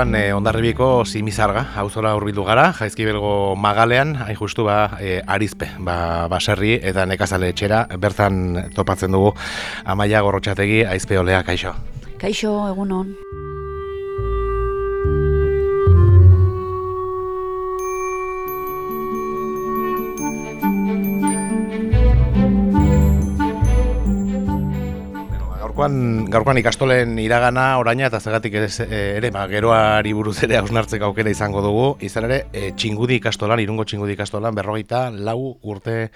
gaurkoan e, ondarribiko simizarga, auzora urbildu gara, jaizki belgo magalean, hain justu ba, e, arizpe, ba, baserri eta nekazale etxera, bertan topatzen dugu amaia gorrotxategi, aizpe olea, kaixo. Kaixo, egunon. Gaurkoan, gaurkoan ikastolen iragana oraina eta zegatik ere, ere ba, geroari buruz ere hausnartzeko aukera izango dugu. Izan ere, e, txingudi ikastolan, irungo txingudi ikastolan, berrogeita lau urte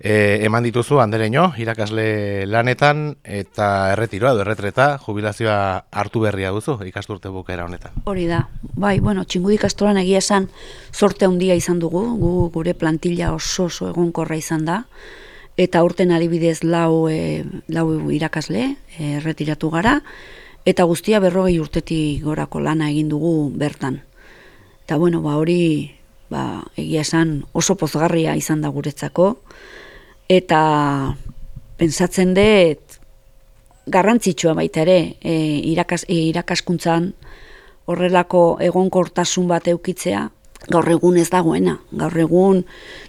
e, eman dituzu andereño, irakasle lanetan eta erretiroa edo erretreta jubilazioa hartu berria duzu ikasturte bukera honetan. Hori da, bai, bueno, txingudi ikastolan egia esan sorte handia izan dugu, gu, gure plantilla oso oso egonkorra izan da, eta urten adibidez lau, e, lau irakasle e, retiratu gara, eta guztia berrogei urtetik gorako lana egin dugu bertan. Eta bueno, ba, hori ba, egia esan oso pozgarria izan da guretzako, eta pensatzen dut garrantzitsua baita ere e, irakas, e, irakaskuntzan horrelako egonkortasun bat eukitzea, gaur egun ez dagoena. Gaur egun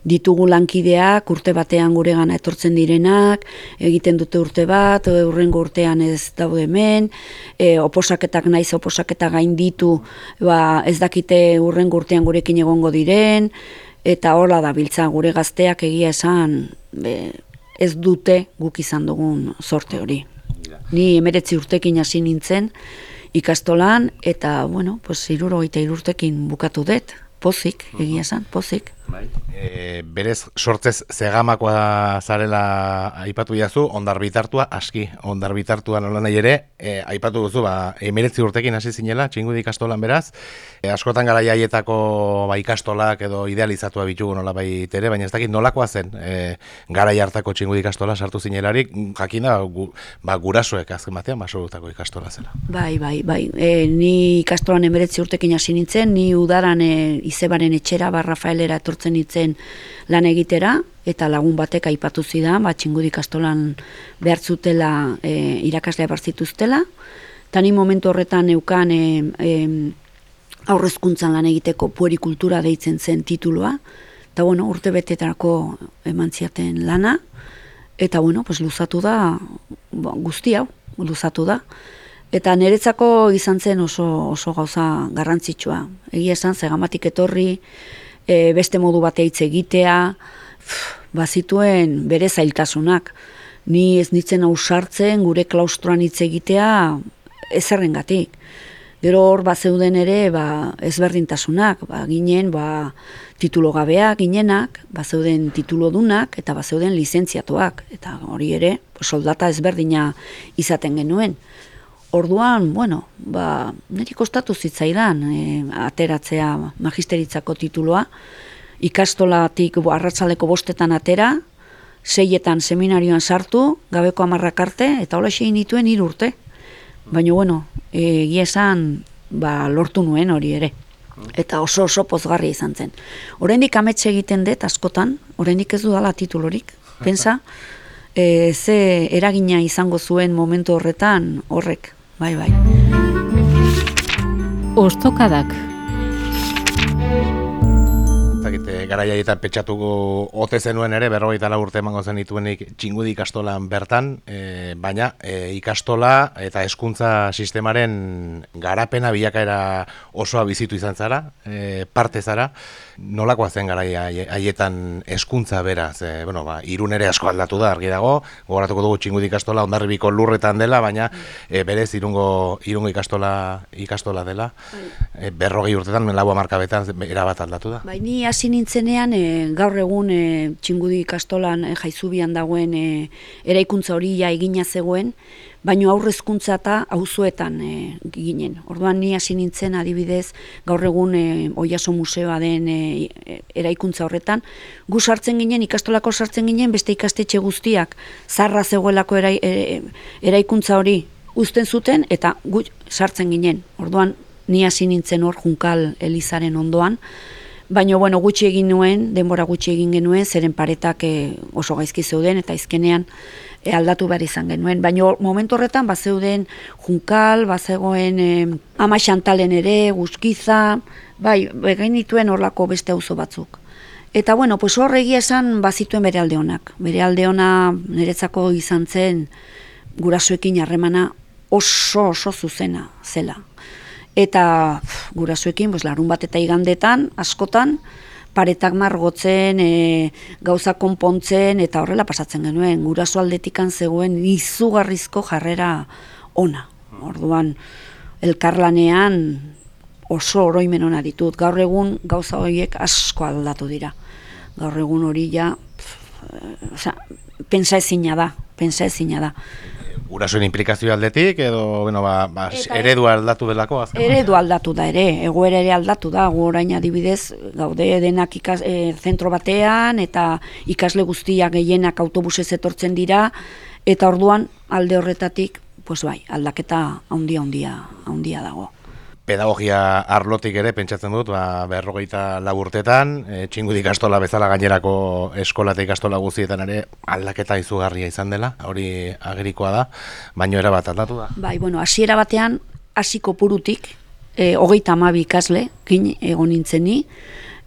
ditugu lankideak urte batean gure gana etortzen direnak, egiten dute urte bat, urrengo urtean ez daude hemen, e, oposaketak naiz oposaketa gain ditu, ba, ez dakite urrengo urtean gurekin egongo diren, eta hola da biltza gure gazteak egia esan be, ez dute guk izan dugun sorte hori. Ni emeretzi urtekin hasi nintzen, ikastolan, eta, bueno, pues, iruro eta irurtekin bukatu dut, pozik, egia esan, pozik. Bai. E, berez sortzez zegamakoa zarela aipatu jazu, ondar bitartua, aski, ondar bitartua nola nahi ere, e, aipatu duzu, ba, emiretzi urtekin hasi zinela, txingudi ikastolan beraz, e, askotan gara jaietako ba, ikastolak edo idealizatua bitugu nola bai tere, baina ez dakit nolakoa zen e, gara jartako txingudi ikastola sartu zinelarik, jakinda gu, ba, gurasuek azken batean basorutako ikastola zela. Bai, bai, bai, e, ni ikastolan emiretzi urtekin hasi nintzen, ni udaran e, izebaren etxera, ba, Rafaelera etortzen nintzen lan egitera, eta lagun batek aipatu zidan, bat txingudi kastolan behar zutela e, irakaslea barzituztela, eta ni momentu horretan eukan e, e, aurrezkuntzan lan egiteko puerikultura deitzen zen tituloa, eta bueno, urte betetarako eman ziaten lana, eta bueno, pues, luzatu da, ba, guzti hau, luzatu da, Eta niretzako izan zen oso, oso gauza garrantzitsua. Egia esan, zegamatik etorri, e, beste modu bat hitz egitea, bazituen bere zailtasunak. Ni ez nitzen ausartzen gure klaustroan hitz egitea ezerrengatik. Gero hor bat zeuden ere ba, ezberdintasunak, ba, ginen ba, titulo gabeak ginenak, bat zeuden titulo dunak eta bat zeuden lizentziatuak. Eta hori ere soldata ezberdina izaten genuen. Orduan, bueno, ba, niri kostatu zitzaidan e, ateratzea magisteritzako tituloa, ikastolatik arratzaleko bostetan atera, seietan seminarioan sartu, gabeko amarrak arte, eta hola sein dituen urte. Baina, bueno, egia esan, ba, lortu nuen hori ere. Eta oso oso pozgarri izan zen. Horendik ametxe egiten dut askotan, horendik ez dudala titulorik, pensa, e, ze eragina izango zuen momentu horretan horrek. Bai, bai. Ostokadak. Zagite, gara jaietan petxatuko ote zenuen ere, berrogeita la urte emango zen dituenik txingudi ikastolan bertan, e, baina e, ikastola eta hezkuntza sistemaren garapena bilakaera osoa bizitu izan zara, e, parte zara, nolakoa zen gara haietan eskuntza beraz, e, bueno, ba, irun ere asko aldatu da, argi dago, gogoratuko dugu txingudi ikastola, ondarribiko lurretan dela, baina e, berez irungo, irungo ikastola, ikastola dela, e, berrogei urtetan, lau amarkabetan, erabat aldatu da. Bai, ni hasi nintzenean, e, gaur egun e, txingudi ikastolan e, jaizubian dagoen e, eraikuntza hori ja egina zegoen, baino aurrezkuntza eta auzuetan e, ginen. Orduan ni hasi nintzen adibidez gaur egun e, Oiaso museoa den e, eraikuntza horretan, gu sartzen ginen ikastolako sartzen ginen beste ikastetxe guztiak zarra zegoelako erai, e, eraikuntza hori uzten zuten eta gu sartzen ginen. Orduan ni hasi nintzen hor Junkal Elizaren ondoan. Baina, bueno, gutxi egin nuen, denbora gutxi egin genuen, zeren paretak oso gaizki zeuden, eta izkenean e, aldatu behar izan genuen. Baina momentu horretan, bazeuden junkal, bazegoen e, ama xantalen ere, guzkiza, bai, begain dituen horlako beste auzo batzuk. Eta bueno, pues hor egia esan bazituen bere alde honak. Bere alde ona niretzako izan zen gurasoekin harremana oso oso zuzena zela. Eta pff, gurasoekin, pues, larun bat eta igandetan, askotan, paretak margotzen, e, gauza konpontzen, eta horrela pasatzen genuen. Guraso aldetikan zegoen izugarrizko jarrera ona. Orduan, elkarlanean oso oroimen ona ditut. Gaur egun gauza horiek asko aldatu dira. Gaur egun hori ja, pff, oza, pensa ezina da, pensa ezina da. Gurasoen implikazio aldetik, edo, bueno, ba, ba, Eta- eredua aldatu delako, azken. Eredu aldatu da ere, egoera ere aldatu da, gu orain adibidez gaude denak ikas, e, zentro batean eta ikasle guztiak gehienak autobusez etortzen dira eta orduan alde horretatik pues bai, aldaketa handia handia handia dago. Pedagogia arlotik ere pentsatzen dut, ba, berrogeita laburtetan, e, txingudi ikastola bezala gainerako eskola eta ikastola guztietan ere aldaketa izugarria izan dela, hori agerikoa da, baino era bat aldatu da. Bai, bueno, hasiera batean hasiko purutik, e, hogeita hamabi ikasle, kin egon nintzeni,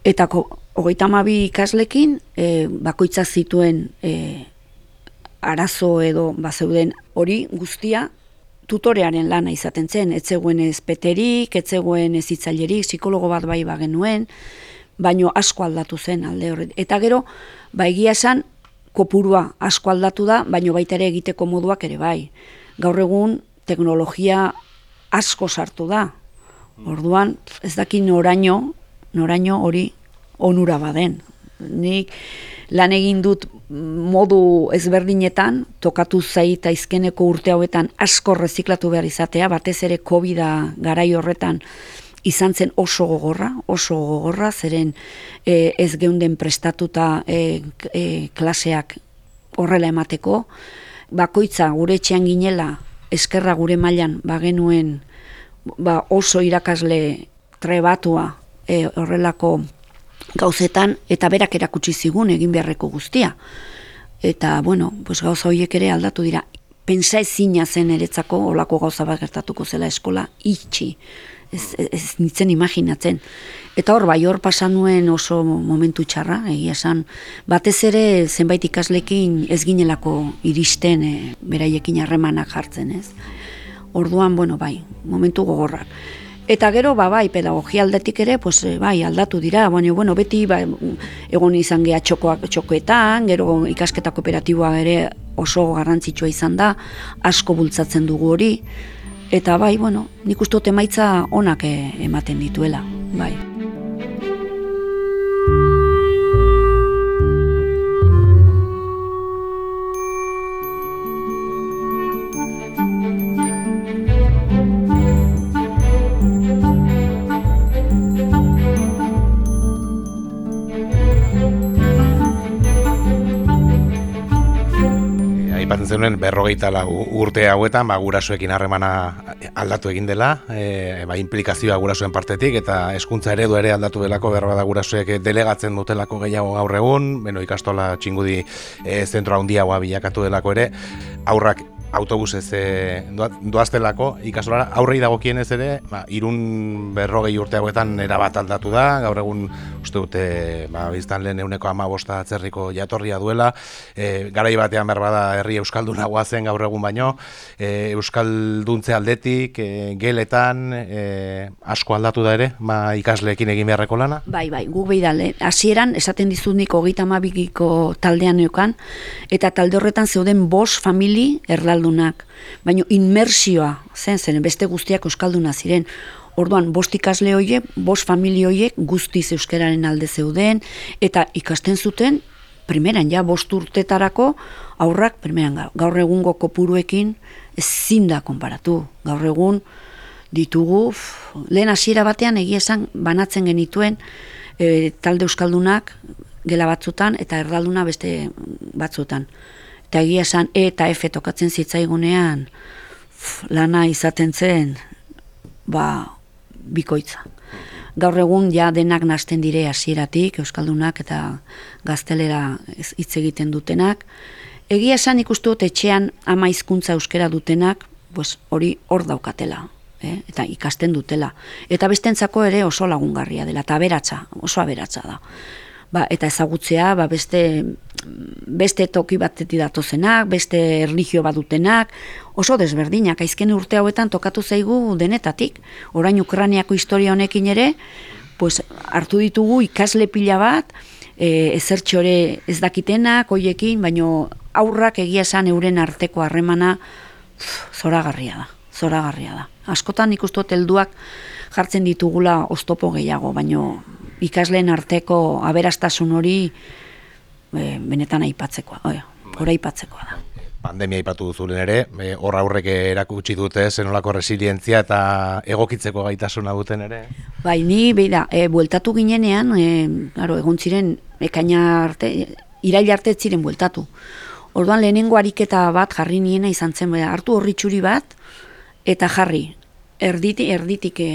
eta ko, hogeita hamabi ikaslekin e, bakoitzak zituen e, arazo edo bazeuden hori guztia tutorearen lana izaten zen, ez zegoen ez peterik, ez zegoen ez hitzailerik, psikologo bat bai bagenuen, baino asko aldatu zen alde horret. Eta gero, ba egia esan, kopurua asko aldatu da, baino baita ere egiteko moduak ere bai. Gaur egun teknologia asko sartu da. Orduan, ez daki noraino, noraino hori onura baden. Nik lan egin dut modu ezberdinetan, tokatu zait aizkeneko urte hauetan asko reziklatu behar izatea, batez ere covid garai horretan izan zen oso gogorra, oso gogorra, zeren e, ez geunden prestatuta e, e, klaseak horrela emateko, bakoitza gure etxean ginela, eskerra gure mailan bagenuen ba, oso irakasle trebatua e, horrelako gauzetan, eta berak erakutsi zigun egin beharreko guztia. Eta, bueno, pues gauza horiek ere aldatu dira. Pensa ezina zen eretzako olako gauza bat gertatuko zela eskola itxi. Ez, ez, ez nitzen imaginatzen. Eta hor, bai, hor pasan nuen oso momentu txarra, egia esan, batez ere zenbait ikaslekin ez ginelako iristen e, beraiekin harremanak jartzen, ez? Orduan, bueno, bai, momentu gogorrak. Eta gero, ba, bai, pedagogia aldetik ere, pues, eh, bai, aldatu dira, baina, bueno, beti, ba, egon izan geha txokoak txokoetan, gero ikasketa kooperatiboa ere oso garrantzitsua izan da, asko bultzatzen dugu hori, eta bai, bueno, nik uste emaitza onak eh, ematen dituela, bai. Zenuen berrogeita lau urte hauetan, ba, gurasoekin harremana aldatu egin dela, e, ba, implikazioa gurasoen partetik, eta hezkuntza eredu ere aldatu delako berba da gurasoek delegatzen dutelako gehiago gaur egun, beno, ikastola txingudi e, zentro handiagoa bilakatu delako ere, aurrak autobusez e, doa- doaztelako ikastolara aurrei dagokienez ere, ba, irun berrogei urte hauetan erabat aldatu da, gaur egun uste dute ba, biztan lehen euneko ama bosta atzerriko jatorria duela, e, garai batean behar bada herri euskaldunagoa zen gaur egun baino, e, euskalduntze aldetik, e, geletan, e, asko aldatu da ere, ba, ikasleekin egin beharreko lana. Bai, bai, guk behi dale. Hasieran esaten dizut nik hogeita hamabikiko taldean neukan, eta talde horretan zeuden bos famili erlaldunak. Baina inmersioa zen, zen beste guztiak euskalduna ziren. Orduan, bost ikasle horiek, bost famili horiek guztiz euskararen alde zeuden, eta ikasten zuten, primeran ja, bost urtetarako, aurrak, primeran ga- gaur egungo kopuruekin ezin da konparatu. Gaur egun, ditugu, uf, lehen hasiera batean egia esan banatzen genituen e, talde euskaldunak gela batzutan eta erdalduna beste batzutan. Eta egia esan E eta F tokatzen zitzaigunean lana izaten zen ba, bikoitza. Gaur egun ja denak nasten dire hasieratik euskaldunak eta gaztelera hitz egiten dutenak Egia esan ikustu dut etxean ama hizkuntza euskera dutenak, pues hori hor daukatela, eh? eta ikasten dutela. Eta bestentzako ere oso lagungarria dela, eta aberatsa, oso aberatsa da. Ba, eta ezagutzea, ba, beste, beste toki batetik datozenak, beste erlijio badutenak, oso desberdinak, aizken urte hauetan tokatu zaigu denetatik. Orain Ukraniako historia honekin ere, pues, hartu ditugu ikasle pila bat, e, ezertxore ez dakitenak, hoiekin, baino aurrak egia esan euren arteko harremana zoragarria da, zoragarria da. Askotan ikustot helduak jartzen ditugula oztopo gehiago, baino ikasleen arteko aberastasun hori e, benetan aipatzekoa, oia, hori aipatzekoa da. Pandemia aipatu duzulen ere, e, hor aurrek erakutsi dute zenolako resilientzia eta egokitzeko gaitasuna duten ere. Bai, ni beida, e, bueltatu ginenean, e, claro, egon ziren ekaina arte, irail arte ziren bueltatu. Orduan lehenengo ariketa bat jarri niena izan zen, hartu horritxuri bat, eta jarri, erditi, erditik e,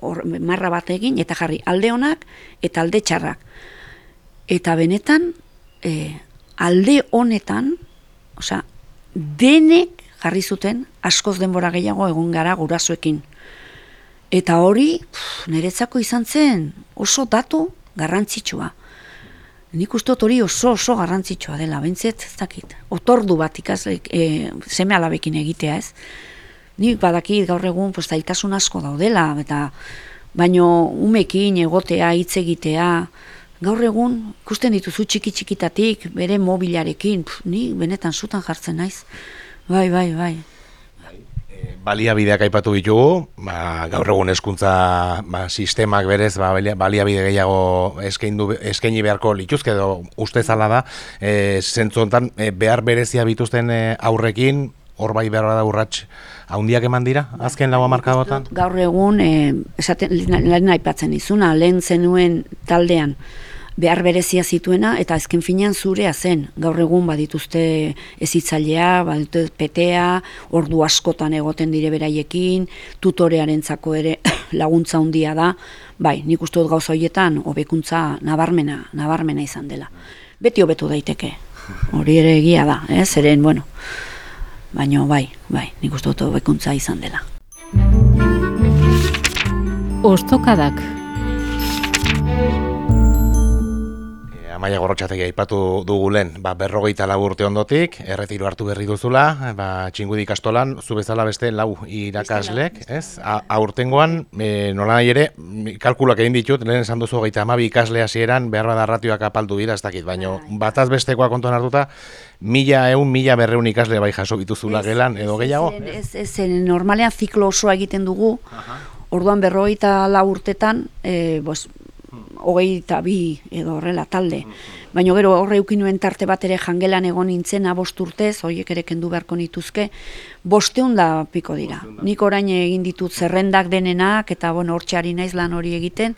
or, marra bat egin, eta jarri alde honak eta alde txarrak. Eta benetan, e, alde honetan, osea, denek jarri zuten askoz denbora gehiago egon gara gurasoekin. Eta hori, pff, niretzako izan zen oso datu garrantzitsua. Nik uste hori oso oso garrantzitsua dela, bentzet, ez dakit. Otordu bat ikasle, e, seme alabekin egitea ez. Nik badakit gaur egun pues, asko daudela, eta baino umekin egotea, hitz egitea, gaur egun ikusten dituzu txiki txikitatik, bere mobilarekin, pf, ni benetan zutan jartzen naiz. Bai, bai, bai baliabideak aipatu ditugu, ba, gaur egun hezkuntza ba, sistemak berez ba, baliabide gehiago eskaindu eskaini beharko lituzke edo uste zala da, e, zentzu hontan e, behar berezia bituzten e, aurrekin hor bai behar da urrats haundiak eman dira, azken lau amarkadotan? Gaur egun, e, esaten, lehen aipatzen izuna, lehen zenuen taldean, behar berezia zituena eta azken finean zurea zen. Gaur egun badituzte ezitzailea, badituzte petea, ordu askotan egoten dire beraiekin, tutorearentzako ere laguntza handia da. Bai, nik uste dut gauza horietan hobekuntza nabarmena, nabarmena izan dela. Beti hobetu daiteke. Hori ere egia da, eh? Zeren, bueno. Baino bai, bai, nik uste dut hobekuntza izan dela. Ostokadak Amaia gorrotxategi aipatu dugu lehen, ba, berrogeita lau urte ondotik, erretiro hartu berri duzula, ba, txingudi kastolan, zu bezala beste lau irakaslek, ez? A, aurtengoan, e, nola nahi ere, kalkulak egin ditut, lehen esan duzu gaita amabi ikasle hasieran behar bada ratioak apaldu dira, ez dakit, baina bai. bataz bestekoa kontuan hartuta, mila eun, mila berreun ikasle bai jaso bituzula gelan, edo gehiago? Ez, ez, ez, normalean ziklo osoa egiten dugu, orduan berrogeita lau urtetan, e, bos, hogei eta bi edo horrela talde. Baina gero horre nuen tarte bat ere jangelan egon nintzen abost urtez, horiek ere kendu beharko nituzke, bosteun da piko dira. Nik orain egin ditut zerrendak denenak, eta bueno, hortxeari naiz lan hori egiten,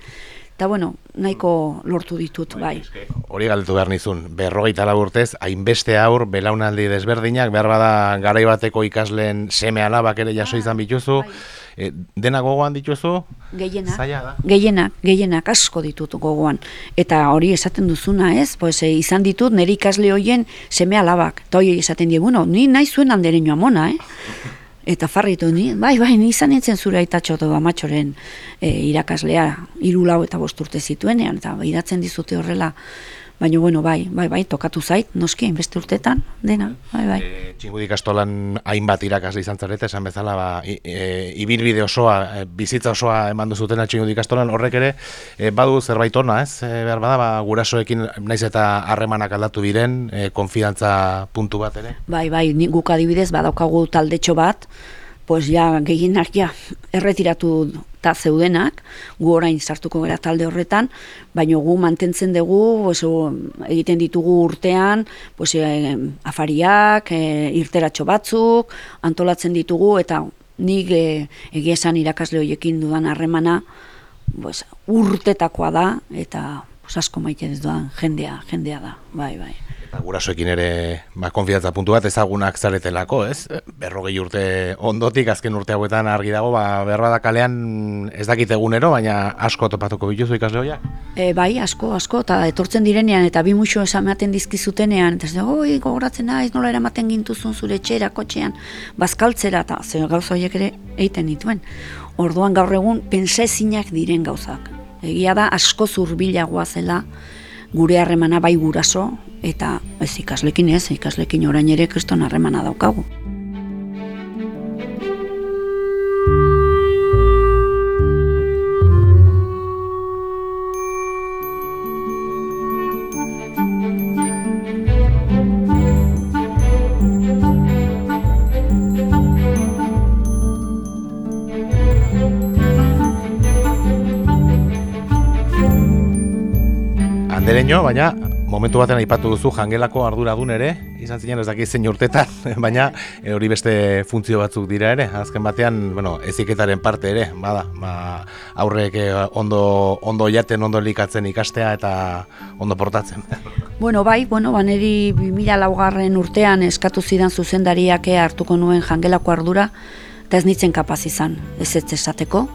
eta bueno, nahiko lortu ditut, bai. Hori galdetu behar nizun, berrogeita urtez, hainbeste aur, belaunaldi desberdinak, behar bada garaibateko ikasleen seme alabak ere jaso izan bituzu, bai. E, dena gogoan dituzu? Gehienak, gehienak, gehienak asko ditut gogoan. Eta hori esaten duzuna ez, pues, e, izan ditut nire ikasle hoien seme alabak. Eta hori esaten die, bueno, ni nahi zuen handere amona, eh? Eta farritu ni, bai, bai, ni izan nintzen zure aitatxo amatxoren e, irakaslea, irulau eta bosturte zituenean, eta idatzen dizute horrela, Baina, bueno, bai, bai, bai, tokatu zait, noski, beste urtetan, dena, bai, bai. E, Txingudik astolan hainbat irakasle izan zarete, esan bezala, ba, e, ibilbide osoa, e, bizitza osoa eman duzutena Txingudik astolan, horrek ere, e, badu zerbait ona, ez? E, behar bada, ba, gurasoekin naiz eta harremanak aldatu diren, e, konfidantza puntu bat ere? Bai, bai, guk adibidez, badaukagu taldetxo bat, pues ja, gehienak ja, erretiratu eta zeudenak, gu orain sartuko gara talde horretan, baina gu mantentzen dugu, pues, egiten ditugu urtean, pues, e, afariak, e, irteratxo batzuk, antolatzen ditugu, eta nik e, egia esan irakasle horiekin dudan harremana, pues, urtetakoa da, eta pues, asko maite ez jendea, jendea da, bai, bai gurasoekin ere ba, konfiantza puntu bat ezagunak zaretelako, ez? Berrogei urte ondotik, azken urte hauetan argi dago, ba, berra da kalean ez dakit egunero, baina asko topatuko bituzu ikasle horiak? E, bai, asko, asko, eta etortzen direnean, eta bi muxo esamaten dizkizutenean, eta dugu, oi, gogoratzen naiz, nola eramaten gintuzun zure txera, kotxean, bazkaltzera, eta ze gauza horiek ere egiten dituen. Orduan gaur egun, pensezinak diren gauzak. Egia da, asko zurbilagoa zela, gure harremana bai guraso, eta ez ikaslekin ez, ikaslekin orain ere kriston harremana daukagu. Andereño, baina momentu batean aipatu duzu jangelako arduradun ere, izan zinen ez dakit zein urtetan, baina e, hori beste funtzio batzuk dira ere, azken batean, bueno, eziketaren parte ere, bada, ba, aurrek eh, ondo, ondo jaten, ondo likatzen ikastea eta ondo portatzen. Bueno, bai, bueno, baneri 2000 laugarren urtean eskatu zidan zuzendariak hartuko nuen jangelako ardura, eta ez nintzen kapaz izan, ez ez esateko,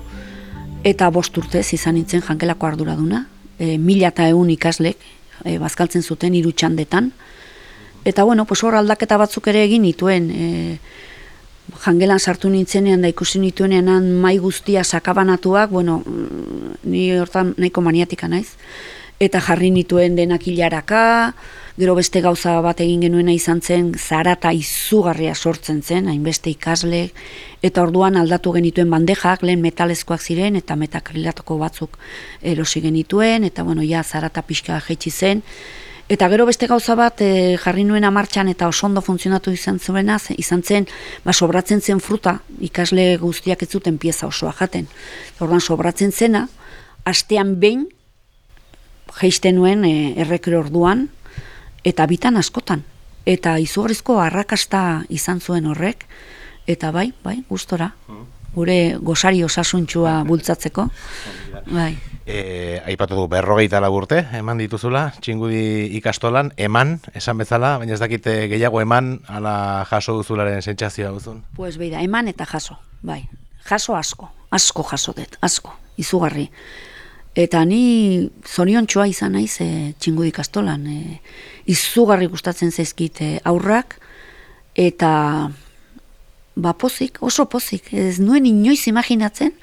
eta bost urtez izan nintzen jangelako arduraduna, e, mila eta egun ikaslek, e, bazkaltzen zuten hiru txandetan. Eta bueno, pues hor aldaketa batzuk ere egin nituen, e, jangelan sartu nintzenean da ikusi nituenean mai guztia sakabanatuak, bueno, ni hortan nahiko maniatika naiz, eta jarri nituen denak hilaraka, gero beste gauza bat egin genuena izan zen, zarata izugarria sortzen zen, hainbeste ikasle, eta orduan aldatu genituen bandejak, lehen metalezkoak ziren, eta metakrilatoko batzuk erosi genituen, eta bueno, ja, zarata pixka jaitsi zen, Eta gero beste gauza bat e, jarri nuena martxan eta oso ondo funtzionatu izan zuena, izan zen, ba, sobratzen zen fruta, ikasle guztiak ez zuten pieza osoa jaten. Orduan sobratzen zena, astean behin geisten nuen e, errekre orduan, eta bitan askotan. Eta izugarrizko arrakasta izan zuen horrek, eta bai, bai, gustora. Gure gosari osasuntxua bultzatzeko. Bai. E, aipatu du berrogeita laburte, eman dituzula, txingudi ikastolan, eman, esan bezala, baina ez dakite gehiago eman, ala jaso duzularen sentsazioa duzun. Pues beida, eman eta jaso, bai. Jaso asko, asko jaso dut, asko, izugarri. Eta ni zorion izan naiz e, txingudi kastolan. E, izugarri gustatzen zaizkit e, aurrak, eta ba pozik, oso pozik. Ez nuen inoiz imaginatzen,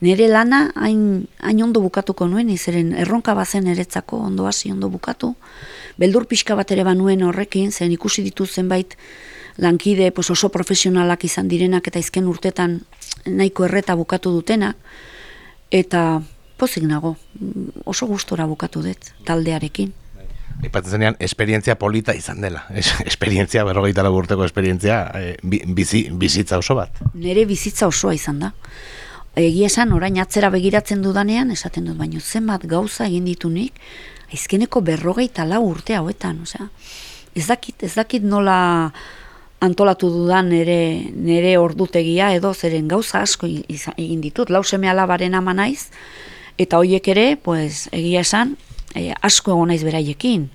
nire lana hain, hain ondo bukatuko nuen, izeren erronka bazen eretzako ondo hasi ondo bukatu. Beldur pixka bat ere banuen horrekin, zen ikusi ditu zenbait lankide pues oso profesionalak izan direnak eta izken urtetan nahiko erreta bukatu dutenak. Eta pozik nago, oso gustora bukatu dut taldearekin. Ipatzen zenean, esperientzia polita izan dela. Es, esperientzia, berrogeita urteko esperientzia, e, bizi, bizitza oso bat. Nere bizitza osoa izan da. Egia esan, orain atzera begiratzen dudanean, esaten dut, baino zenbat gauza egin ditunik, aizkeneko berrogeita lau urte hauetan. Osea, ez dakit, ez dakit nola antolatu dudan nere, nere ordutegia edo zeren gauza asko egin ditut. Lau seme alabaren ama naiz, Eta hoiek ere, pues, egia esan, e, asko egon naiz beraiekin.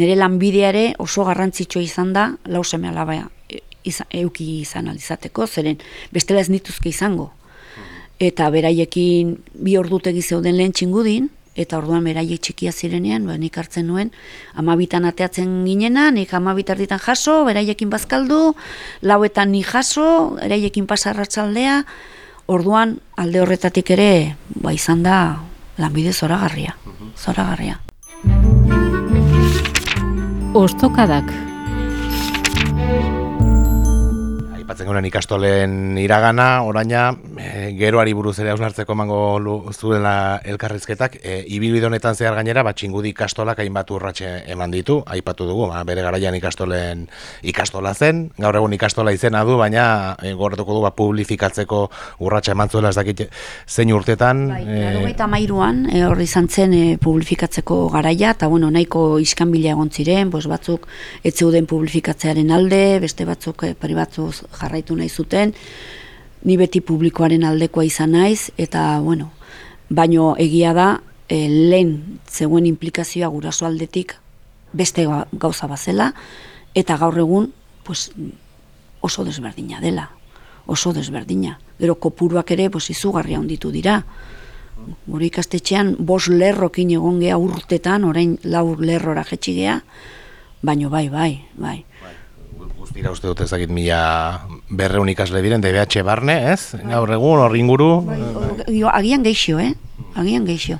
Nire lanbideare oso garrantzitsua izan da, lau seme alaba e, euki izan alizateko, zeren bestela ez nituzke izango. Eta beraiekin bi ordutegi zeuden lehen txingudin, eta orduan beraiek txikia zirenean, ba, nik hartzen nuen, amabitan ateatzen ginena, nik amabitarditan jaso, beraiekin bazkaldu, lauetan ni jaso, beraiekin pasarratzaldea, Orduan alde horretatik ere ba izan da lanbide zoragarria. Zoragarria. Ostokadak aipatzen gure ikastolen iragana, oraina e, geroari buruz ere hausnartzeko emango zuela elkarrizketak, e, ibilbide honetan zehar gainera, bat txingudi ikastolak hainbat urratxe eman ditu, aipatu dugu, ba, bere garaian ikastolen ikastola zen, gaur egun ikastola izena du, baina e, gortuko du, ba, publifikatzeko urratxe eman zuela ez dakit zein urtetan. Bai, e, eta mairuan, e, horri izan zen e, publifikatzeko garaia, eta bueno, nahiko iskanbila egon ziren, bos batzuk etzeuden publifikatzearen alde, beste batzuk e, pribatzuz jarraitu nahi zuten, ni beti publikoaren aldekoa izan naiz, eta, bueno, baino egia da, e, lehen zegoen implikazioa guraso aldetik beste ga- gauza bazela, eta gaur egun pues, oso desberdina dela, oso desberdina. Gero kopuruak ere pues, izugarria honditu dira. Gure ikastetxean bos lerrokin egon gea urtetan, orain lau lerrora jetxi gea, baino bai, bai, bai. Guztira uste dut ezagit mila berreun ikasle diren, DBH barne, ez? Gaur egun, hor inguru, Jo, agian geixo, eh? Agian geixo.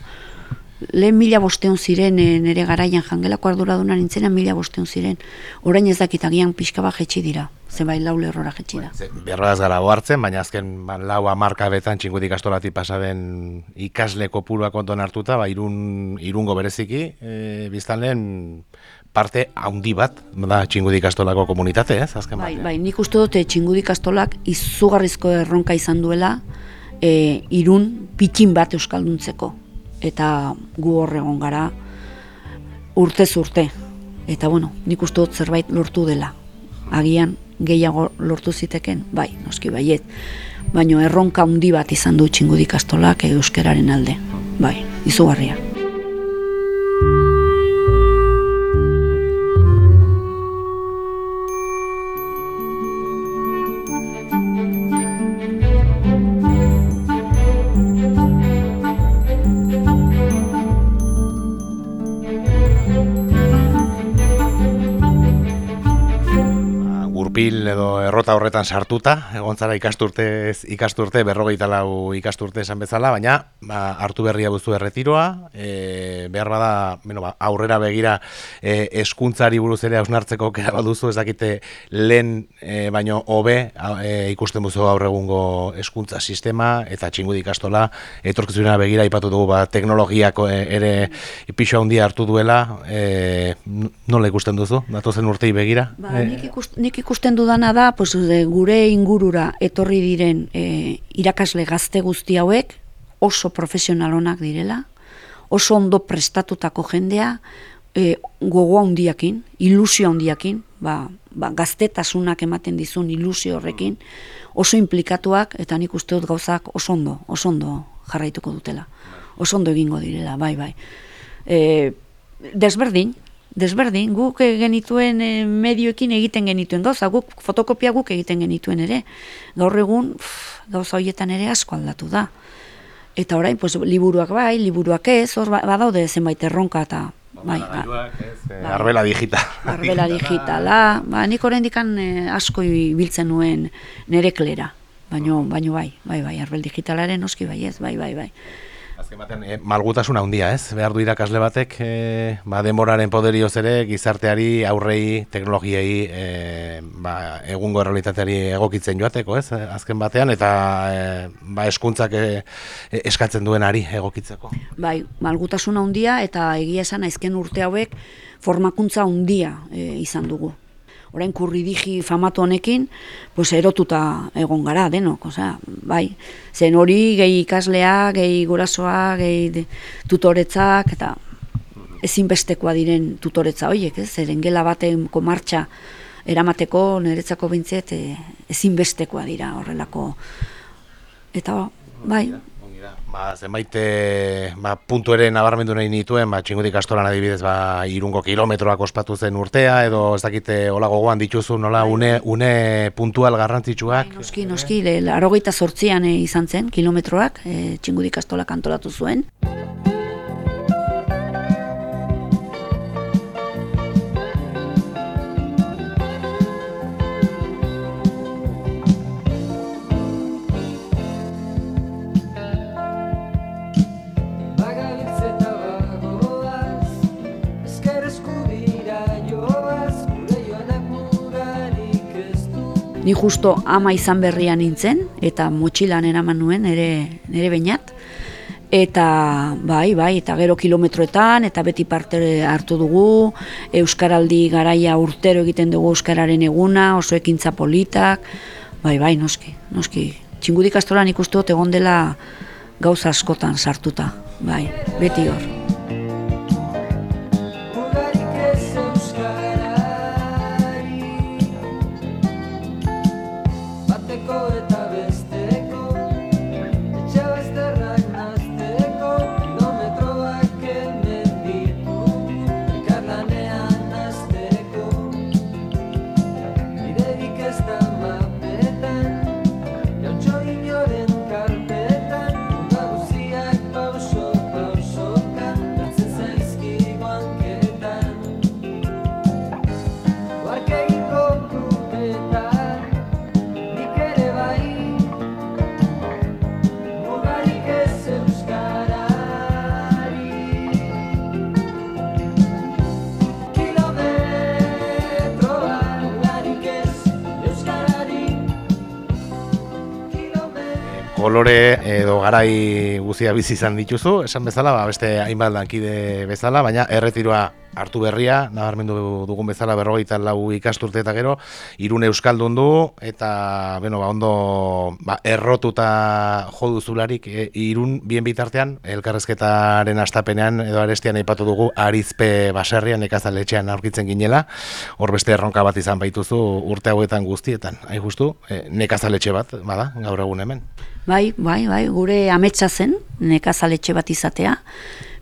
Lehen mila bosteun ziren eh, nere garaian jangelako arduraduna nintzena mila bosteun ziren. Orain ez dakit agian pixka bat jetxi dira. Zenbait lau lerrora jetxi da. Berroaz gara ohartzen, baina azken ba, lau amarka betan txingudik ikastolati pasaden ikasle kopurua konton hartuta, ba, irun, irungo bereziki, e, biztan lehen parte handi bat, da txingudik ikastolako komunitate, ez, azken Bai, batean. bai, nik uste dut eh, txingudi kastolak izugarrizko erronka izan duela e, irun pitxin bat euskalduntzeko. Eta gu hor egon gara urtez urte. Eta bueno, nik uste dut zerbait lortu dela. Agian gehiago lortu ziteken, bai, noski baiet. Baina erronka handi bat izan du txingudi eh, euskararen alde. Bai, izugarria. Ba, gurpil edo errota horretan sartuta, egon zara ikasturte, ikasturte, berrogeita lau ikasturte esan bezala, baina ba, hartu berria buzu erretiroa, e, behar bada, bueno, ba, aurrera begira e, eskuntzari buruz ere hausnartzeko kera baduzu, ez dakite lehen e, baino hobe e, ikusten buzu gaur egungo eskuntza sistema eta txingudi ikastola, etorkizunera begira ipatu dugu ba, teknologiako e, ere pixo handia hartu duela, e, nola ikusten duzu, datozen urtei begira? Ba, nik, ikust, nik ikusten dudana da, pues, de, gure ingurura etorri diren e, irakasle gazte guzti hauek oso profesionalonak direla, oso ondo prestatutako jendea, e, gogo handiakin, ilusio handiakin, ba, ba, gaztetasunak ematen dizun ilusio horrekin, oso implikatuak, eta nik uste dut gauzak oso ondo, oso ondo jarraituko dutela. Oso ondo egingo direla, bai, bai. E, desberdin, desberdin, guk genituen eh, medioekin egiten genituen gauza, guk fotokopia guk egiten genituen ere. Gaur egun, pff, gauza horietan ere asko aldatu da. Eta orain, pues, liburuak bai, liburuak ez, hor ba- badaude zenbait erronka eta bai, ba, Eh, Arbela digital. arbela digitala, ba, nik oraindikan eh, asko ibiltzen nuen nere klera. Baino, baino bai, bai, bai, arbel digitalaren noski bai ez, bai, bai, bai. Azken batean, eh, malgutasuna handia, ez? Behar du irakasle batek, eh, ba, denboraren poderioz ere, gizarteari, aurrei, teknologiei, eh, ba, egungo realitateari egokitzen joateko, ez? Azken batean, eta eh, ba, eskuntzak eh, eskatzen duenari egokitzeko. Bai, malgutasuna handia eta egia esan aizken urte hauek formakuntza handia e, izan dugu. Orain kurridigi famatu honekin, pues erotuta egon gara denok, osea, bai. Zen hori gehi ikaslea, gehi gurasoa, gehi tutoretzak eta ezinbestekoa diren tutoretza horiek, ez? Zeren gela bateko martxa eramateko niretzako bintzet e, ezinbestekoa dira horrelako eta bai, Ba, zenbait eh, ba, puntu ere nabarmendu nahi nituen, ba, txingudik astolan adibidez, ba, irungo kilometroak ospatu zen urtea, edo ez dakite hola gogoan dituzu nola une, une puntual garrantzitsuak. Noski, noski, le, arogeita sortzian e, izan zen, kilometroak, e, txingudik astolak antolatu zuen. Ni justo ama izan berrian nintzen, eta motxilan eraman nuen, nere, nere bainat. Eta bai, bai, eta gero kilometroetan, eta beti parte hartu dugu, Euskaraldi garaia urtero egiten dugu Euskararen eguna, oso ekintza politak, bai, bai, noski, noski. Txingudik astolan ikustu egon dela gauza askotan sartuta, bai, beti hor. Kolore edo garai guzia bizi izan dituzu, esan bezala, ba, beste hainbat lankide bezala, baina erretiroa hartu berria, nabarmendu dugun bezala berrogeita lau ikasturte eta gero, irune euskaldun du, eta, bueno, ba, ondo, ba, errotuta jo duzularik, e, irun bien bitartean, elkarrezketaren astapenean, edo arestian aipatu dugu, arizpe baserrian, nekazaletxean aurkitzen ginela, hor beste erronka bat izan baituzu urte hauetan guztietan, hain justu, e, nekazaletxe bat, bada, gaur egun hemen. Bai, bai, bai, gure ametsa zen, nekazaletxe bat izatea.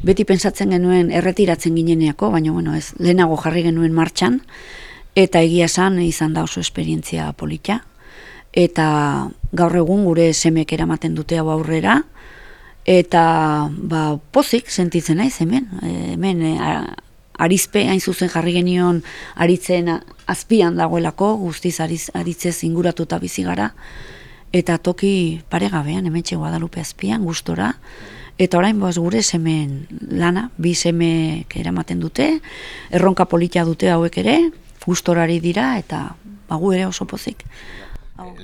Beti pensatzen genuen erretiratzen gineneako, baina bueno, ez, lehenago jarri genuen martxan, eta egia esan izan da oso esperientzia polita. Eta gaur egun gure semek eramaten dute hau aurrera, eta ba, pozik sentitzen naiz hemen, E, hemen e, arizpe hain zuzen jarri genion aritzen azpian dagoelako, guztiz ariz, aritzez inguratuta bizi gara, eta toki paregabean, hemen Guadalupe azpian, gustora, eta orain boaz gure semen lana, bi semek eramaten dute, erronka polita dute hauek ere, gustorari dira, eta bagu ere oso pozik.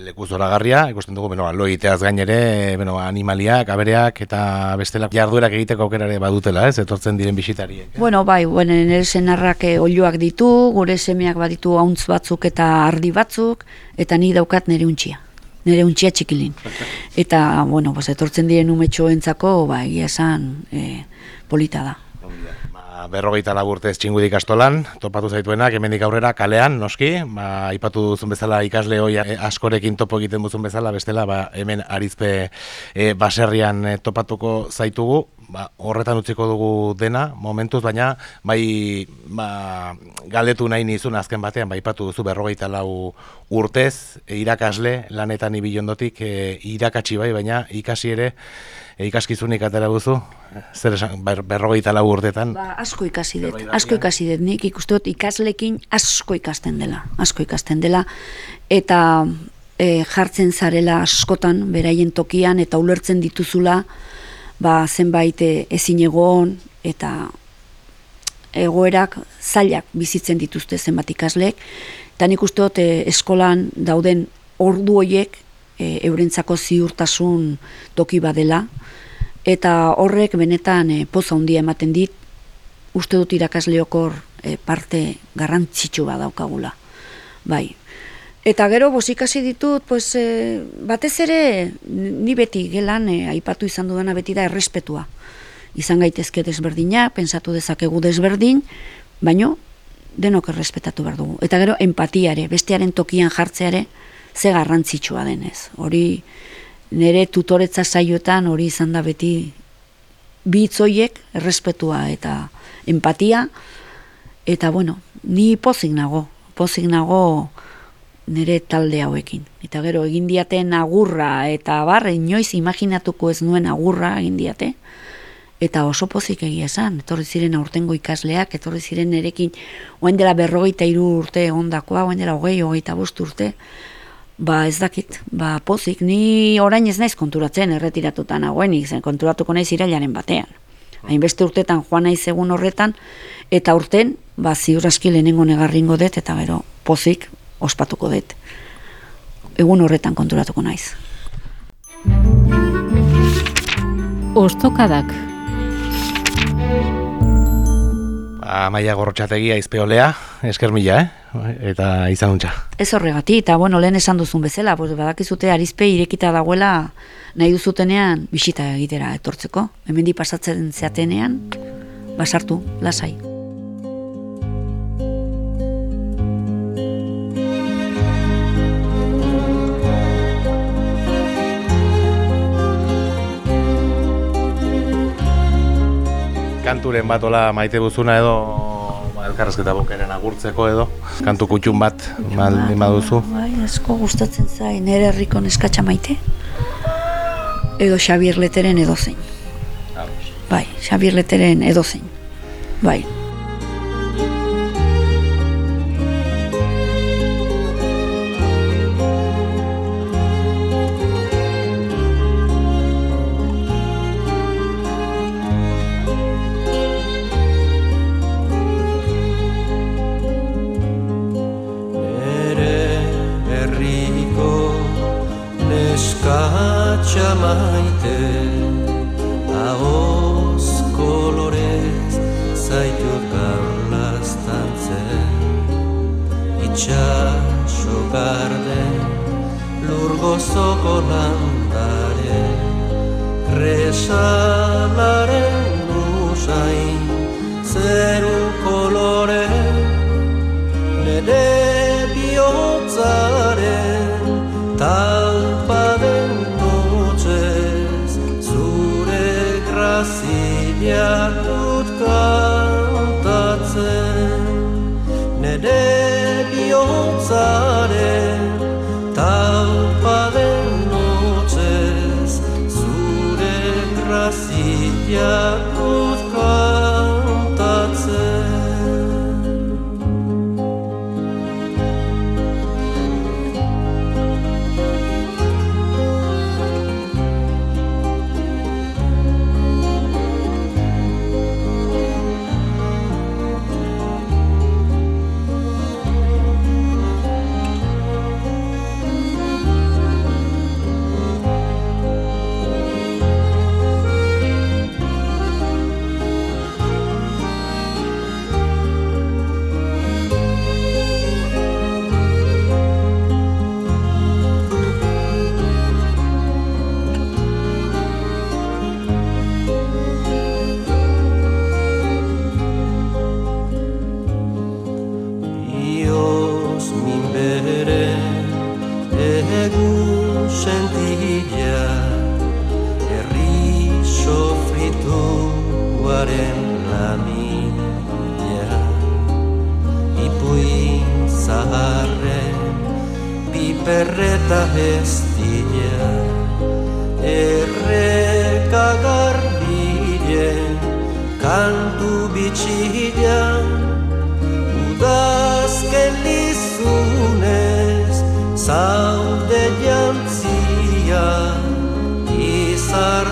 Leku zoragarria, ikusten dugu, beno, lo egiteaz gain ere, beno, animaliak, abereak eta bestela jarduerak egiteko aukera ere badutela, ez, etortzen diren bisitariek. eh? Bueno, bai, bueno, nire senarrak eh, oiloak ditu, gure semeak baditu hauntz batzuk eta ardi batzuk, eta ni daukat nire untxia. Nire untxia txikilin. Eta, bueno, pues, etortzen diren umetxoentzako, ba, egia esan, e, polita da. Berrogeita laburtez txingudik astolan, topatu zaituenak, hemendik aurrera kalean, noski, ba, ipatu duzun bezala ikasle hoi eh, askorekin topo egiten duzun bezala, bestela, ba, hemen arizpe eh, baserrian eh, topatuko zaitugu, ba, horretan utziko dugu dena, momentuz, baina, bai, ba, galdetu nahi nizun azken batean, ba, ipatu duzu berrogeita lau urtez, e, irakasle, lanetan ibilondotik, e, irakatsi bai, baina ikasi ere, e, ikaskizunik atera duzu, zer esan, ber, berrogeita lau urtetan, Ba, asko ikasi dut, asko ikasi dut, nik ikuste dut ikaslekin asko ikasten dela, asko ikasten dela, eta e, jartzen zarela askotan, beraien tokian, eta ulertzen dituzula, ba, zenbait e, ezin egon, eta egoerak zailak bizitzen dituzte zenbat ikaslek, eta nik uste dut e, eskolan dauden ordu hoiek e, eurentzako ziurtasun toki badela, eta horrek benetan e, poza handia ematen dit, uste dut irakasleokor e, parte garrantzitsu bat daukagula. Bai. Eta gero bos ikasi ditut, pues, e, batez ere ni beti gelan e, aipatu izan dudana beti da errespetua. Izan gaitezke desberdinak, pensatu dezakegu desberdin, baino denok errespetatu behar dugu. Eta gero empatia ere, bestearen tokian jartzea ere, ze garrantzitsua denez. Hori nire tutoretza saioetan hori izan da beti bi hitzoiek errespetua eta empatia eta bueno, ni pozik nago, pozik nago nire talde hauekin. Eta gero egin diaten agurra eta bar inoiz imaginatuko ez nuen agurra egin diate. Eta oso pozik egia esan, etorri ziren aurtengo ikasleak, etorri ziren nerekin, oain dela berrogeita hiru urte ondakoa, oain dela hogei, hogeita bost urte, ba ez dakit, ba pozik, ni orain ez naiz konturatzen erretiratuta nagoenik, zen konturatuko naiz irailaren batean. Hainbeste urtetan joan naiz egun horretan, eta urten, ba ziur aski lehenengo negarringo dut, eta gero pozik ospatuko dut. Egun horretan konturatuko naiz. Ostokadak. Amaia gorrotxategi aizpeolea, esker mila, eh? Eta izan untxa. Ez horregati, eta bueno, lehen esan duzun bezala, pues, badakizute arizpe irekita dagoela nahi duzutenean bisita egitera etortzeko. Hemendi pasatzen zeatenean, basartu, lasai. Kanturen bat ola maite duzuna edo ba, elkarrezketa bokeren agurtzeko edo kantu kutxun bat baldin baduzu. Bai, asko gustatzen zain, nire herriko neskatxa maite. Edo Xabier Leteren edozein. Bai, Xabier Leteren edozein. Bai. itxaso garde lur gozoko landare kresala zar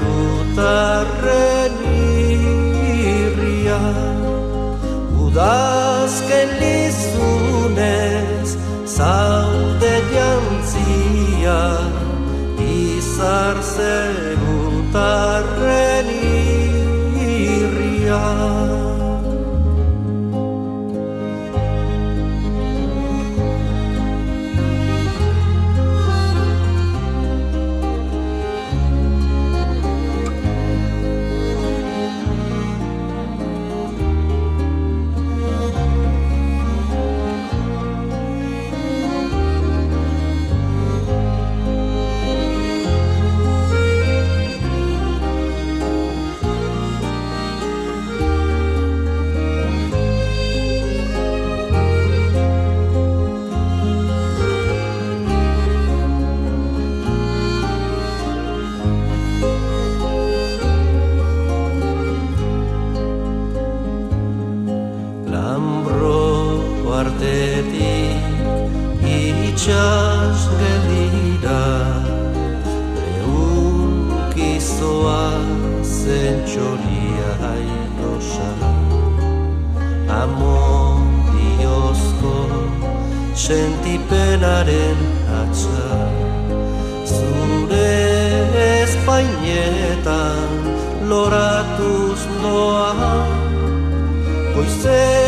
utar txoria hainosa Amondiozko sentipenaren atza Zure espainetan loratuz noa. Goizea